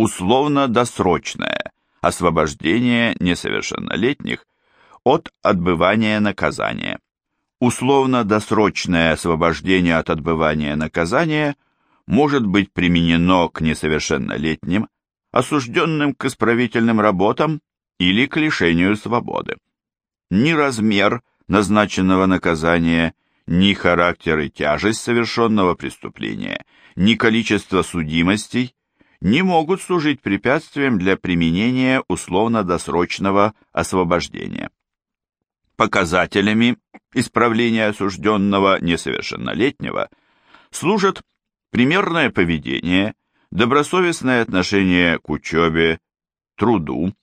условно-досрочное освобождение несовершеннолетних от отбывания наказания. Условно-досрочное освобождение от отбывания наказания может быть применено к несовершеннолетним, осужденным к исправительным работам или к лишению свободы. Ни размер назначенного наказания, ни характер и тяжесть совершенного преступления, ни количество судимостей не могут служить препятствием для применения условно-досрочного освобождения. Показателями исправления осужденного несовершеннолетнего служат примерное поведение, добросовестное отношение к учебе, труду,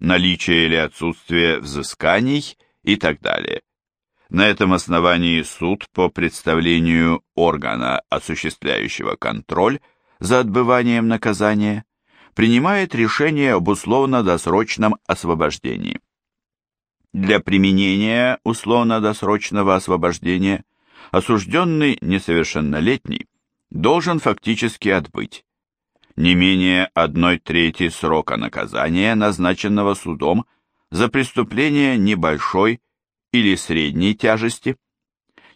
наличие или отсутствие взысканий и так далее. На этом основании суд по представлению органа, осуществляющего контроль за отбыванием наказания, принимает решение об условно-досрочном освобождении. Для применения условно-досрочного освобождения осужденный несовершеннолетний должен фактически отбыть не менее одной трети срока наказания, назначенного судом за преступление небольшой или средней тяжести,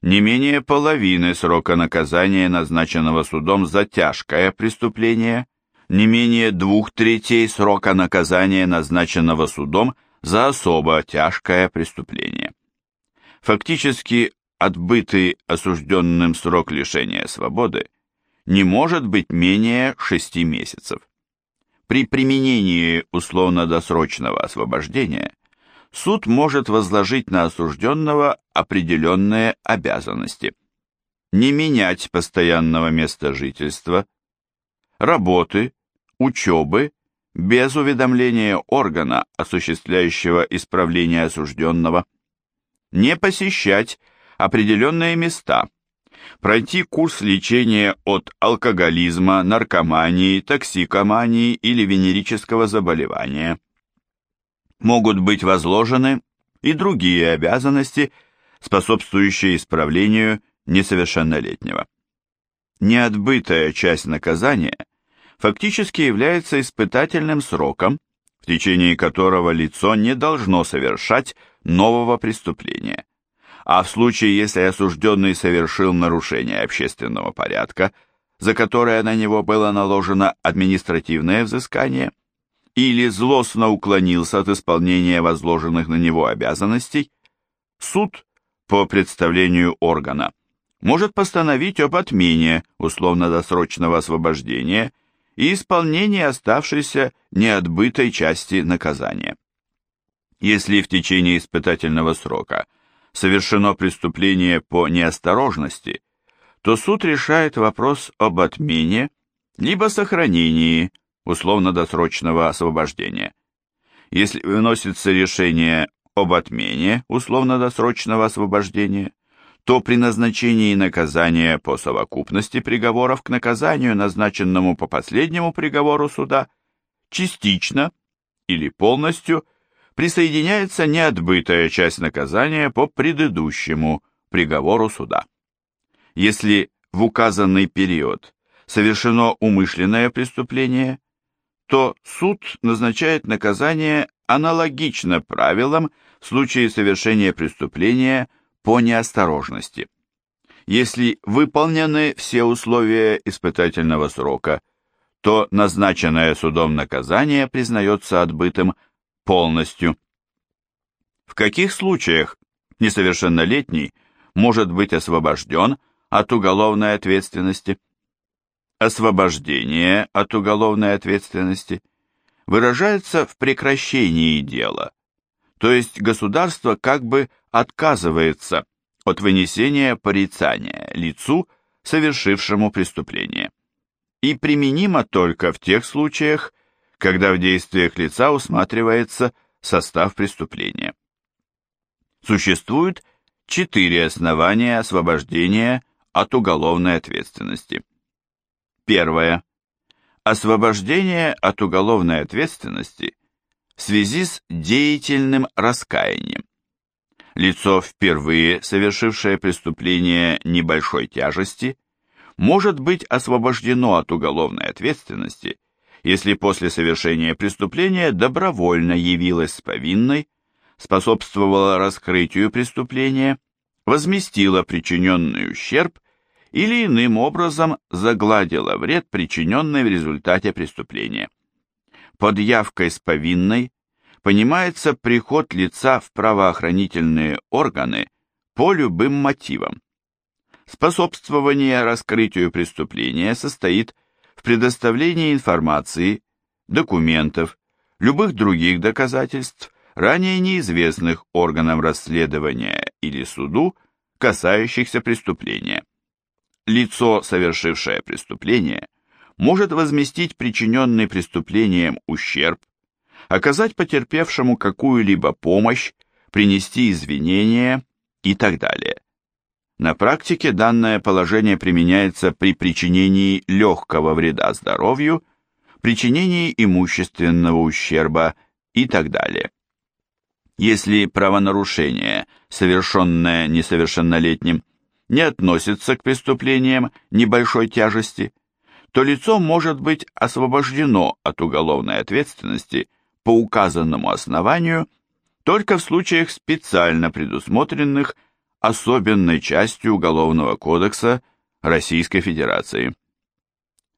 не менее половины срока наказания, назначенного судом за тяжкое преступление, не менее двух третей срока наказания, назначенного судом за особо тяжкое преступление. Фактически отбытый осужденным срок лишения свободы не может быть менее 6 месяцев. При применении условно-досрочного освобождения суд может возложить на осужденного определенные обязанности. Не менять постоянного места жительства, работы, учебы, без уведомления органа, осуществляющего исправление осужденного, не посещать определенные места, пройти курс лечения от алкоголизма, наркомании, токсикомании или венерического заболевания. Могут быть возложены и другие обязанности, способствующие исправлению несовершеннолетнего. Неотбытая часть наказания фактически является испытательным сроком, в течение которого лицо не должно совершать нового преступления а в случае, если осужденный совершил нарушение общественного порядка, за которое на него было наложено административное взыскание, или злостно уклонился от исполнения возложенных на него обязанностей, суд, по представлению органа, может постановить об отмене условно-досрочного освобождения и исполнении оставшейся неотбытой части наказания. Если в течение испытательного срока – совершено преступление по неосторожности, то суд решает вопрос об отмене либо сохранении условно-досрочного освобождения. Если выносится решение об отмене условно-досрочного освобождения, то при назначении наказания по совокупности приговоров к наказанию, назначенному по последнему приговору суда, частично или полностью присоединяется неотбытая часть наказания по предыдущему приговору суда. Если в указанный период совершено умышленное преступление, то суд назначает наказание аналогично правилам в случае совершения преступления по неосторожности. Если выполнены все условия испытательного срока, то назначенное судом наказание признается отбытым полностью. В каких случаях несовершеннолетний может быть освобожден от уголовной ответственности? Освобождение от уголовной ответственности выражается в прекращении дела, то есть государство как бы отказывается от вынесения порицания лицу, совершившему преступление, и применимо только в тех случаях, когда в действиях лица усматривается состав преступления. Существует четыре основания освобождения от уголовной ответственности. Первое. Освобождение от уголовной ответственности в связи с деятельным раскаянием. Лицо, впервые совершившее преступление небольшой тяжести, может быть освобождено от уголовной ответственности если после совершения преступления добровольно явилась с повинной, способствовала раскрытию преступления, возместила причиненный ущерб или иным образом загладила вред, причиненный в результате преступления. Под явкой с повинной понимается приход лица в правоохранительные органы по любым мотивам. Способствование раскрытию преступления состоит в предоставлении информации, документов, любых других доказательств, ранее неизвестных органам расследования или суду, касающихся преступления. Лицо, совершившее преступление, может возместить причиненный преступлением ущерб, оказать потерпевшему какую-либо помощь, принести извинения и так далее. На практике данное положение применяется при причинении легкого вреда здоровью, причинении имущественного ущерба и так далее. Если правонарушение, совершенное несовершеннолетним, не относится к преступлениям небольшой тяжести, то лицо может быть освобождено от уголовной ответственности по указанному основанию только в случаях специально предусмотренных особенной частью Уголовного кодекса Российской Федерации.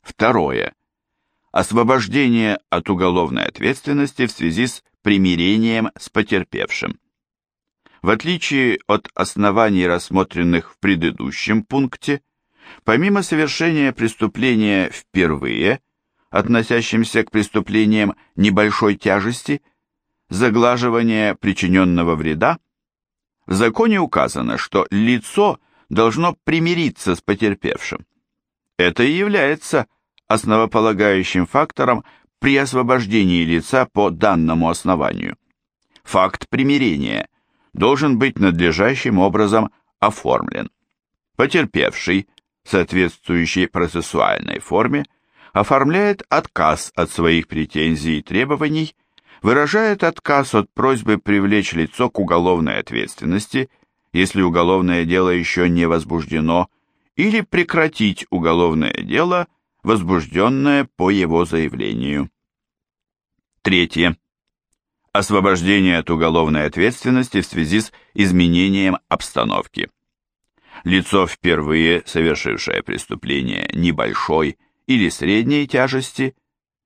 Второе. Освобождение от уголовной ответственности в связи с примирением с потерпевшим. В отличие от оснований, рассмотренных в предыдущем пункте, помимо совершения преступления впервые, относящимся к преступлениям небольшой тяжести, заглаживание причиненного вреда в законе указано, что лицо должно примириться с потерпевшим. Это и является основополагающим фактором при освобождении лица по данному основанию. Факт примирения должен быть надлежащим образом оформлен. Потерпевший, в соответствующей процессуальной форме, оформляет отказ от своих претензий и требований выражает отказ от просьбы привлечь лицо к уголовной ответственности, если уголовное дело еще не возбуждено, или прекратить уголовное дело, возбужденное по его заявлению. Третье. Освобождение от уголовной ответственности в связи с изменением обстановки. Лицо, впервые совершившее преступление небольшой или средней тяжести,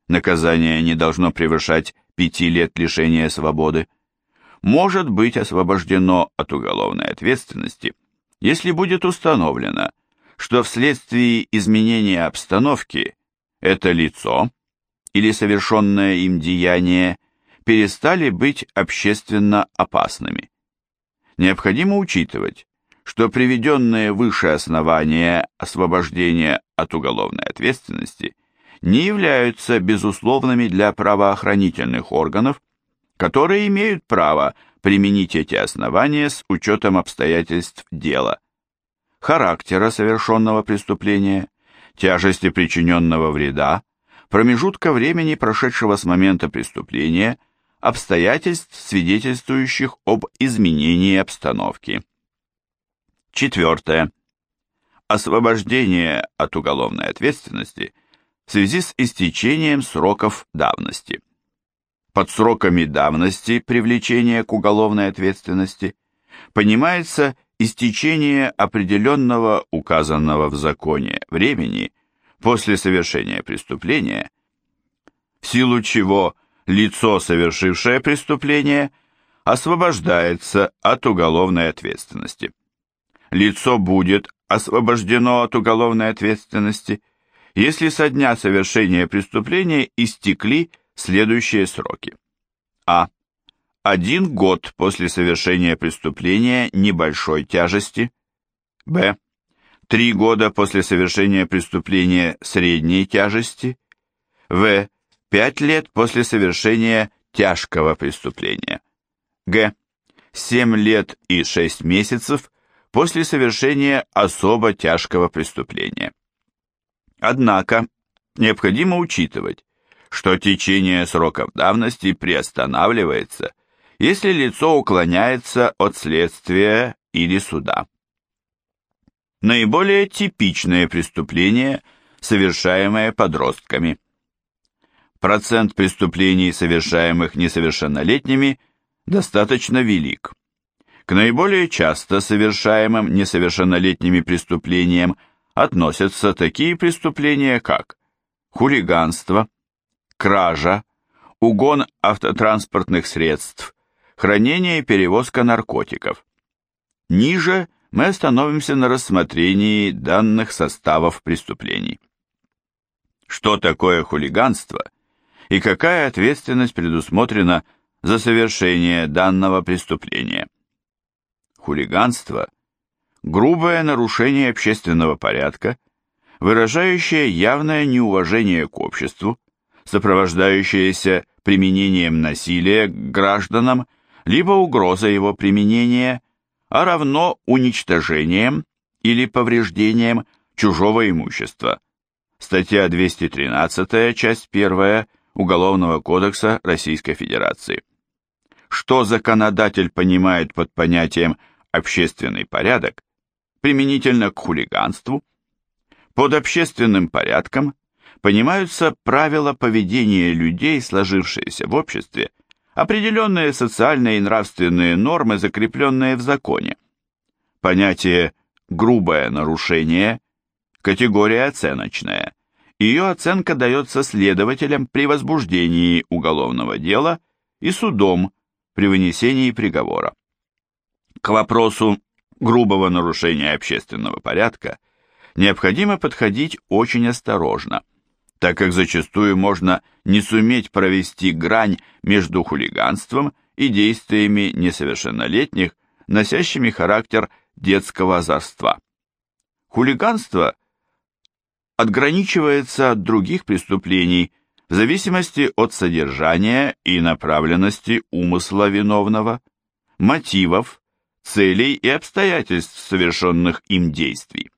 наказание не должно превышать пяти лет лишения свободы, может быть освобождено от уголовной ответственности, если будет установлено, что вследствие изменения обстановки это лицо или совершенное им деяние перестали быть общественно опасными. Необходимо учитывать, что приведенные выше основания освобождения от уголовной ответственности – не являются безусловными для правоохранительных органов, которые имеют право применить эти основания с учетом обстоятельств дела, характера совершенного преступления, тяжести причиненного вреда, промежутка времени, прошедшего с момента преступления, обстоятельств, свидетельствующих об изменении обстановки. Четвертое. Освобождение от уголовной ответственности – в связи с истечением сроков давности. Под сроками давности привлечения к уголовной ответственности понимается истечение определенного указанного в законе времени после совершения преступления, в силу чего лицо, совершившее преступление, освобождается от уголовной ответственности. Лицо будет освобождено от уголовной ответственности – если со дня совершения преступления истекли следующие сроки. А. Один год после совершения преступления небольшой тяжести. Б. Три года после совершения преступления средней тяжести. В. Пять лет после совершения тяжкого преступления. Г. Семь лет и шесть месяцев после совершения особо тяжкого преступления. Однако, необходимо учитывать, что течение сроков давности приостанавливается, если лицо уклоняется от следствия или суда. Наиболее типичные преступления, совершаемые подростками. Процент преступлений, совершаемых несовершеннолетними, достаточно велик. К наиболее часто совершаемым несовершеннолетними преступлениям относятся такие преступления, как хулиганство, кража, угон автотранспортных средств, хранение и перевозка наркотиков. Ниже мы остановимся на рассмотрении данных составов преступлений. Что такое хулиганство и какая ответственность предусмотрена за совершение данного преступления? Хулиганство – грубое нарушение общественного порядка, выражающее явное неуважение к обществу, сопровождающееся применением насилия к гражданам либо угрозой его применения, а равно уничтожением или повреждением чужого имущества. Статья 213, часть 1 Уголовного кодекса Российской Федерации. Что законодатель понимает под понятием «общественный порядок» применительно к хулиганству? Под общественным порядком понимаются правила поведения людей, сложившиеся в обществе, определенные социальные и нравственные нормы, закрепленные в законе. Понятие «грубое нарушение» – категория оценочная. Ее оценка дается следователям при возбуждении уголовного дела и судом при вынесении приговора. К вопросу грубого нарушения общественного порядка необходимо подходить очень осторожно – так как зачастую можно не суметь провести грань между хулиганством и действиями несовершеннолетних, носящими характер детского озорства. Хулиганство отграничивается от других преступлений в зависимости от содержания и направленности умысла виновного, мотивов, целей и обстоятельств совершенных им действий.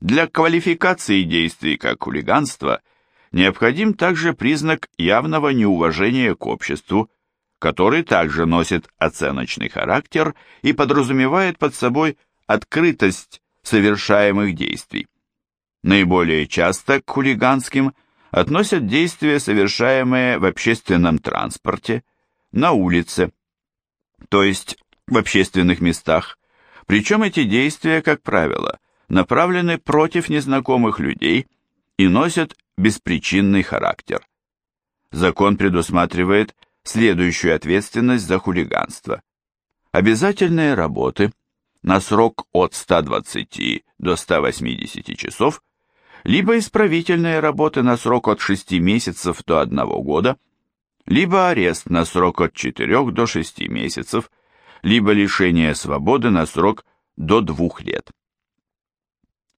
Для квалификации действий как хулиганство – необходим также признак явного неуважения к обществу, который также носит оценочный характер и подразумевает под собой открытость совершаемых действий. Наиболее часто к хулиганским относят действия, совершаемые в общественном транспорте, на улице, то есть в общественных местах, причем эти действия, как правило, направлены против незнакомых людей и носят беспричинный характер. Закон предусматривает следующую ответственность за хулиганство. Обязательные работы на срок от 120 до 180 часов, либо исправительные работы на срок от 6 месяцев до 1 года, либо арест на срок от 4 до 6 месяцев, либо лишение свободы на срок до 2 лет.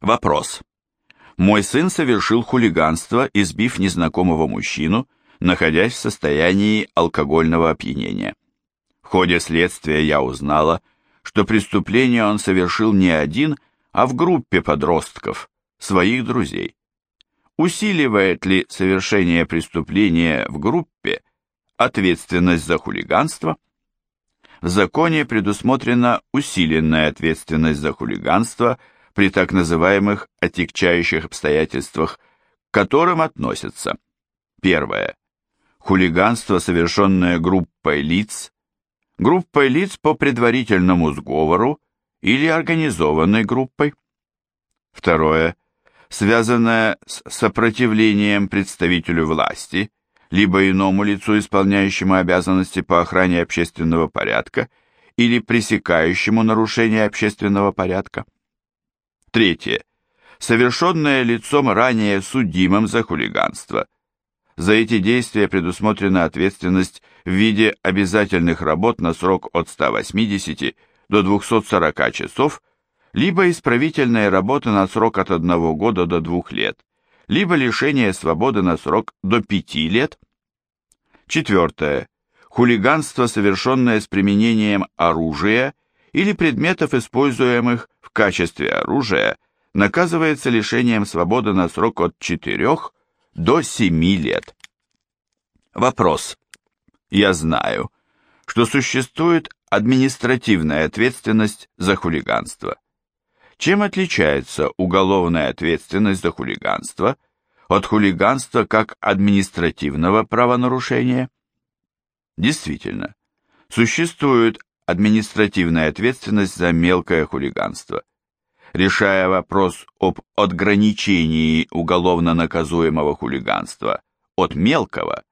Вопрос. Мой сын совершил хулиганство, избив незнакомого мужчину, находясь в состоянии алкогольного опьянения. В ходе следствия я узнала, что преступление он совершил не один, а в группе подростков, своих друзей. Усиливает ли совершение преступления в группе ответственность за хулиганство? В законе предусмотрена усиленная ответственность за хулиганство – при так называемых отягчающих обстоятельствах, к которым относятся первое хулиганство, совершенное группой лиц, группой лиц по предварительному сговору или организованной группой. Второе связанное с сопротивлением представителю власти, либо иному лицу, исполняющему обязанности по охране общественного порядка или пресекающему нарушение общественного порядка. Третье. Совершенное лицом ранее судимым за хулиганство. За эти действия предусмотрена ответственность в виде обязательных работ на срок от 180 до 240 часов, либо исправительная работа на срок от 1 года до 2 лет, либо лишение свободы на срок до 5 лет. Четвертое. Хулиганство, совершенное с применением оружия или предметов, используемых в качестве оружия, наказывается лишением свободы на срок от 4 до 7 лет. Вопрос. Я знаю, что существует административная ответственность за хулиганство. Чем отличается уголовная ответственность за хулиганство от хулиганства как административного правонарушения? Действительно, существует административная ответственность за мелкое хулиганство. Решая вопрос об отграничении уголовно наказуемого хулиганства от мелкого,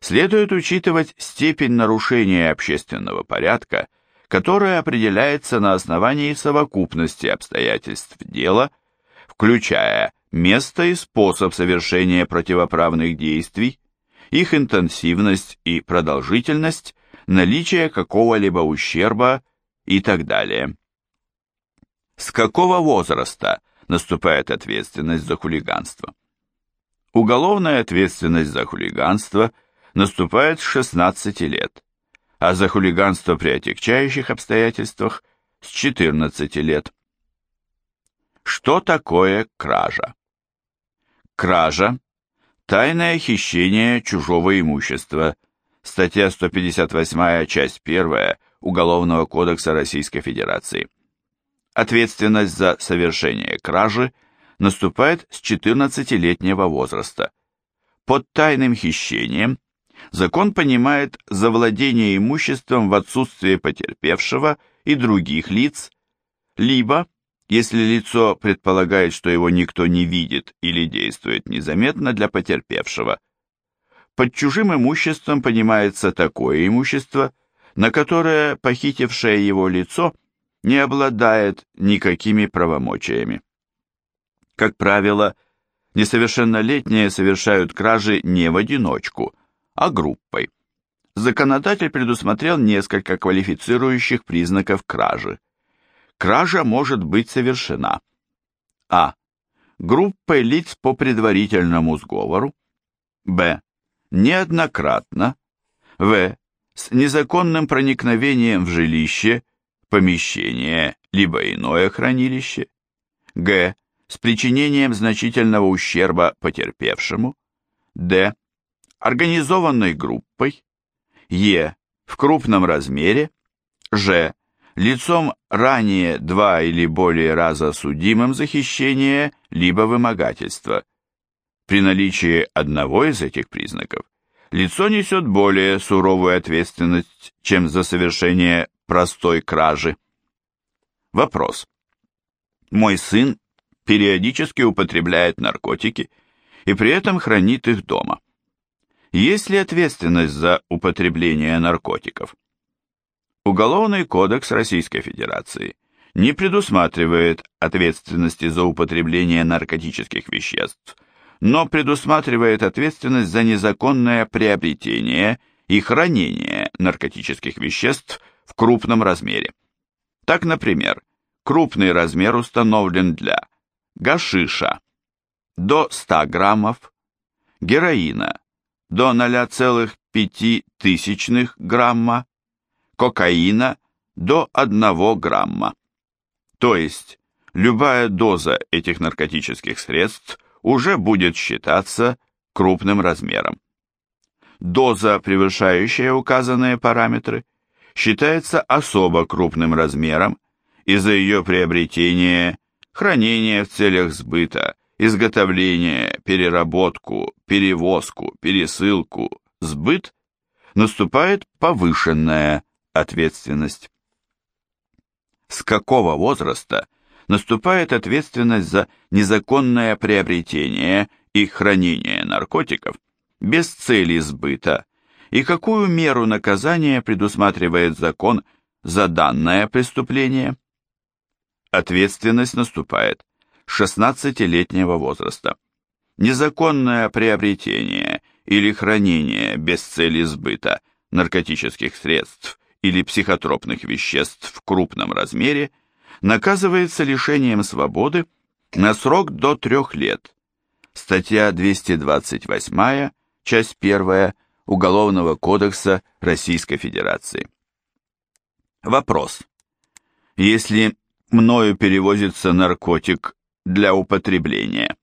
следует учитывать степень нарушения общественного порядка, которая определяется на основании совокупности обстоятельств дела, включая место и способ совершения противоправных действий, их интенсивность и продолжительность, наличие какого-либо ущерба и так далее. С какого возраста наступает ответственность за хулиганство? Уголовная ответственность за хулиганство наступает с 16 лет, а за хулиганство при отягчающих обстоятельствах с 14 лет. Что такое кража? Кража – тайное хищение чужого имущества, статья 158, часть 1 Уголовного кодекса Российской Федерации. Ответственность за совершение кражи наступает с 14-летнего возраста. Под тайным хищением закон понимает завладение имуществом в отсутствие потерпевшего и других лиц, либо, если лицо предполагает, что его никто не видит или действует незаметно для потерпевшего. Под чужим имуществом понимается такое имущество, на которое похитившее его лицо не обладает никакими правомочиями. Как правило, несовершеннолетние совершают кражи не в одиночку, а группой. Законодатель предусмотрел несколько квалифицирующих признаков кражи. Кража может быть совершена а. Группой лиц по предварительному сговору б. Неоднократно в. С незаконным проникновением в жилище, помещение, либо иное хранилище г. С причинением значительного ущерба потерпевшему д организованной группой, Е в крупном размере, Ж лицом ранее два или более раза судимым за хищение либо вымогательство. При наличии одного из этих признаков лицо несет более суровую ответственность, чем за совершение простой кражи. Вопрос. Мой сын периодически употребляет наркотики и при этом хранит их дома. Есть ли ответственность за употребление наркотиков? Уголовный кодекс Российской Федерации не предусматривает ответственности за употребление наркотических веществ, но предусматривает ответственность за незаконное приобретение и хранение наркотических веществ в крупном размере. Так, например, крупный размер установлен для гашиша до 100 граммов, героина до 0,5 грамма, кокаина до 1 грамма. То есть, любая доза этих наркотических средств уже будет считаться крупным размером. Доза, превышающая указанные параметры, считается особо крупным размером и за ее приобретение, хранение в целях сбыта изготовление, переработку, перевозку, пересылку, сбыт, наступает повышенная ответственность. С какого возраста наступает ответственность за незаконное приобретение и хранение наркотиков без цели сбыта и какую меру наказания предусматривает закон за данное преступление? Ответственность наступает 16-летнего возраста. Незаконное приобретение или хранение без цели сбыта наркотических средств или психотропных веществ в крупном размере наказывается лишением свободы на срок до трех лет. Статья 228, часть 1 Уголовного кодекса Российской Федерации. Вопрос. Если мною перевозится наркотик для употребления.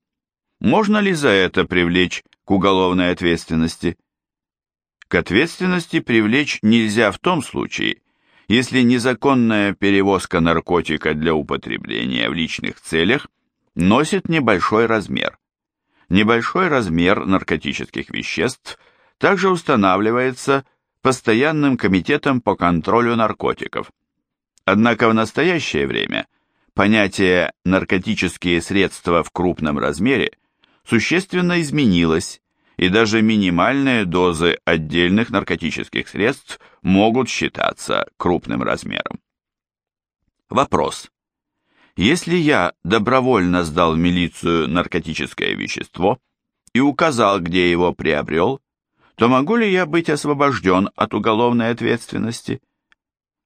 Можно ли за это привлечь к уголовной ответственности? К ответственности привлечь нельзя в том случае, если незаконная перевозка наркотика для употребления в личных целях носит небольшой размер. Небольшой размер наркотических веществ также устанавливается Постоянным комитетом по контролю наркотиков. Однако в настоящее время понятие «наркотические средства в крупном размере» существенно изменилось, и даже минимальные дозы отдельных наркотических средств могут считаться крупным размером. Вопрос. Если я добровольно сдал в милицию наркотическое вещество и указал, где его приобрел, то могу ли я быть освобожден от уголовной ответственности?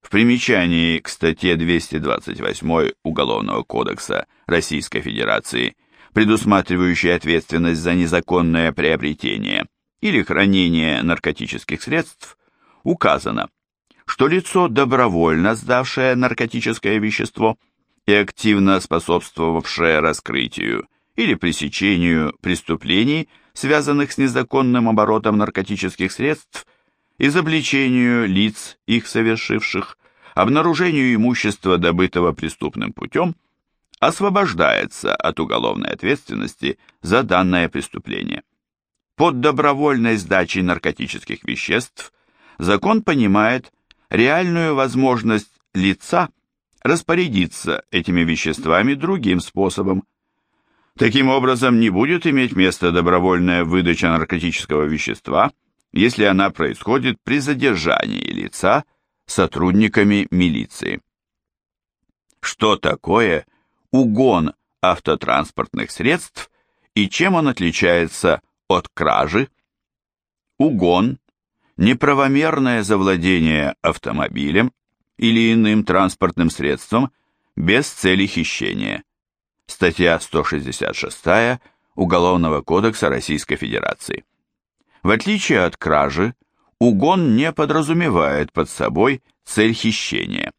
В примечании к статье 228 Уголовного кодекса Российской Федерации, предусматривающей ответственность за незаконное приобретение или хранение наркотических средств, указано, что лицо, добровольно сдавшее наркотическое вещество и активно способствовавшее раскрытию или пресечению преступлений, связанных с незаконным оборотом наркотических средств, изобличению лиц, их совершивших, обнаружению имущества, добытого преступным путем, освобождается от уголовной ответственности за данное преступление. Под добровольной сдачей наркотических веществ закон понимает реальную возможность лица распорядиться этими веществами другим способом, Таким образом, не будет иметь места добровольная выдача наркотического вещества, если она происходит при задержании лица сотрудниками милиции. Что такое угон автотранспортных средств и чем он отличается от кражи? Угон – неправомерное завладение автомобилем или иным транспортным средством без цели хищения статья 166 Уголовного кодекса Российской Федерации. В отличие от кражи, угон не подразумевает под собой цель хищения.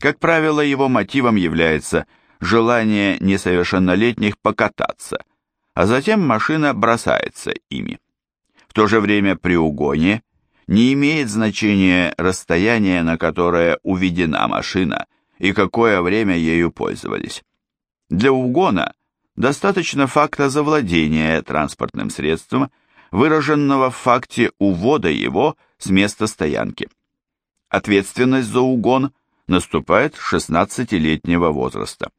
Как правило, его мотивом является желание несовершеннолетних покататься, а затем машина бросается ими. В то же время при угоне не имеет значения расстояние, на которое уведена машина и какое время ею пользовались. Для угона достаточно факта завладения транспортным средством, выраженного в факте увода его с места стоянки. Ответственность за угон наступает с 16-летнего возраста.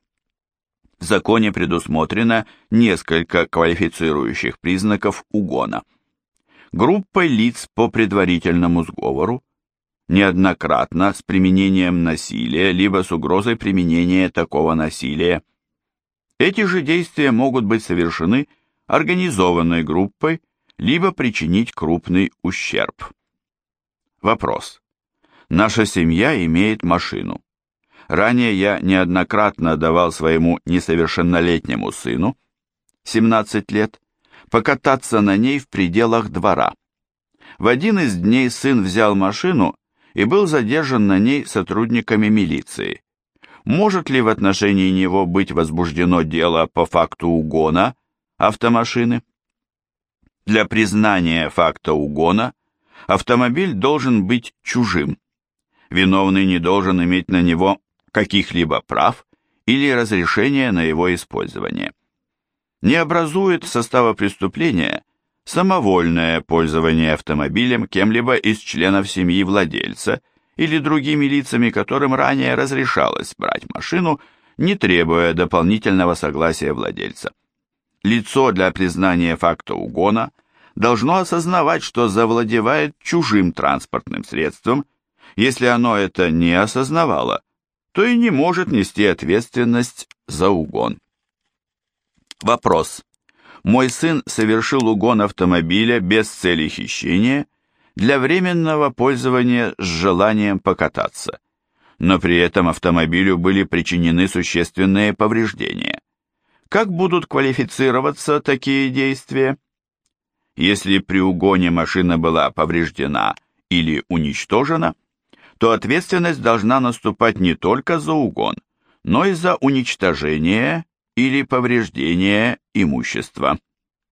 В законе предусмотрено несколько квалифицирующих признаков угона. Группой лиц по предварительному сговору, неоднократно с применением насилия, либо с угрозой применения такого насилия, эти же действия могут быть совершены организованной группой, либо причинить крупный ущерб. Вопрос. Наша семья имеет машину. Ранее я неоднократно давал своему несовершеннолетнему сыну, 17 лет, покататься на ней в пределах двора. В один из дней сын взял машину и был задержан на ней сотрудниками милиции может ли в отношении него быть возбуждено дело по факту угона автомашины? Для признания факта угона автомобиль должен быть чужим. Виновный не должен иметь на него каких-либо прав или разрешения на его использование. Не образует состава преступления самовольное пользование автомобилем кем-либо из членов семьи владельца – или другими лицами, которым ранее разрешалось брать машину, не требуя дополнительного согласия владельца. Лицо для признания факта угона должно осознавать, что завладевает чужим транспортным средством, если оно это не осознавало, то и не может нести ответственность за угон. Вопрос. Мой сын совершил угон автомобиля без цели хищения – для временного пользования с желанием покататься, но при этом автомобилю были причинены существенные повреждения. Как будут квалифицироваться такие действия? Если при угоне машина была повреждена или уничтожена, то ответственность должна наступать не только за угон, но и за уничтожение или повреждение имущества.